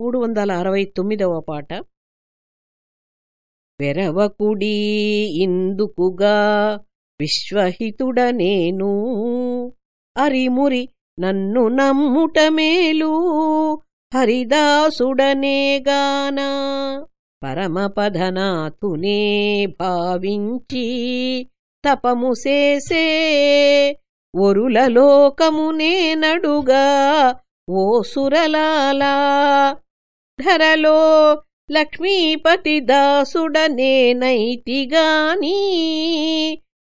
మూడు వందల అరవై తొమ్మిదవ పాట. వెరవకుడీ ఇందుకుగా విశ్వహితుడ నేను. అరిమురి నన్ను నమ్ముట మేలు. హరిదాసుడనేగానా పరమపదనాథునే భావించి తపము చేసే ఒరుల లోకమునే నడుగా. ఓ సురలాలా ధరలో లక్ష్మీపతి దాసుడనేనైతిగాని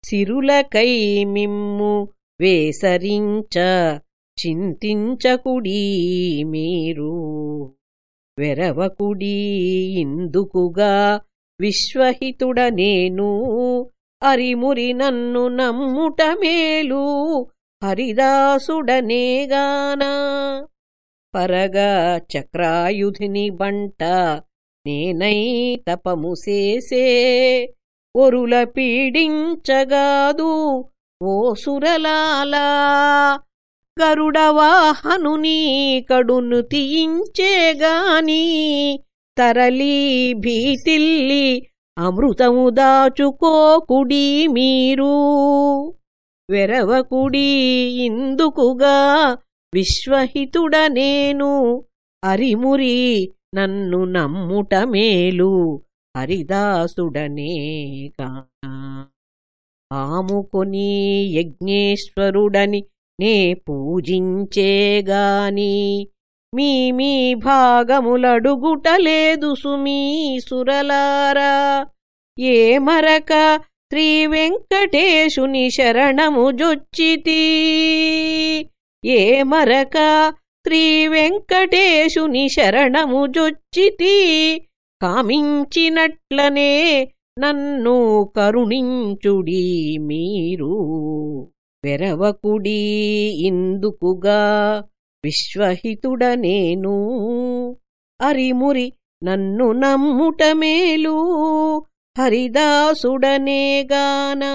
సిరులకై మిమ్ము వేసరించ చింతించకుడీ మీరు. వెరవకుడీ ఇందుకుగా విశ్వహితుడ నేను అరిమురి నన్ను నమ్ముట మేలు హరిదాసుడనేగానా. పరగా చక్రాయుధిని బంట నేనై తపము చేసే ఒరుల పీడించగాదు ఓ సురలాలా. గరుడవాహనుని కడును తీయించేగాని తరలి భీతిల్లి అమృతము దాచుకోకుడి మీరు. వెరవకుడి ఇందుకుగా విశ్వహితుడ నేను. అరిమురి నన్ను నమ్ముట మేలు. హరిదాసుడనే గానా ఆముకొని యజ్ఞేశ్వరుడని నే పూజించేగాని మీ మీ భాగములడుగుటలేదు సుమీ సురలారా. ఏ మరక శ్రీవెంకటేశుని శరణము జొచ్చితి. ఏ మరక? శ్రీవెంకటేశుని శరణము జొచ్చితి. కామించినట్లనే నన్ను కరుణించుడి మీరు. వెరవకుడి ఇందుకుగా విశ్వహితుడ నేను. అరిమురి నన్ను నమ్ముట మేలు. హరిదాసుడనేగానా?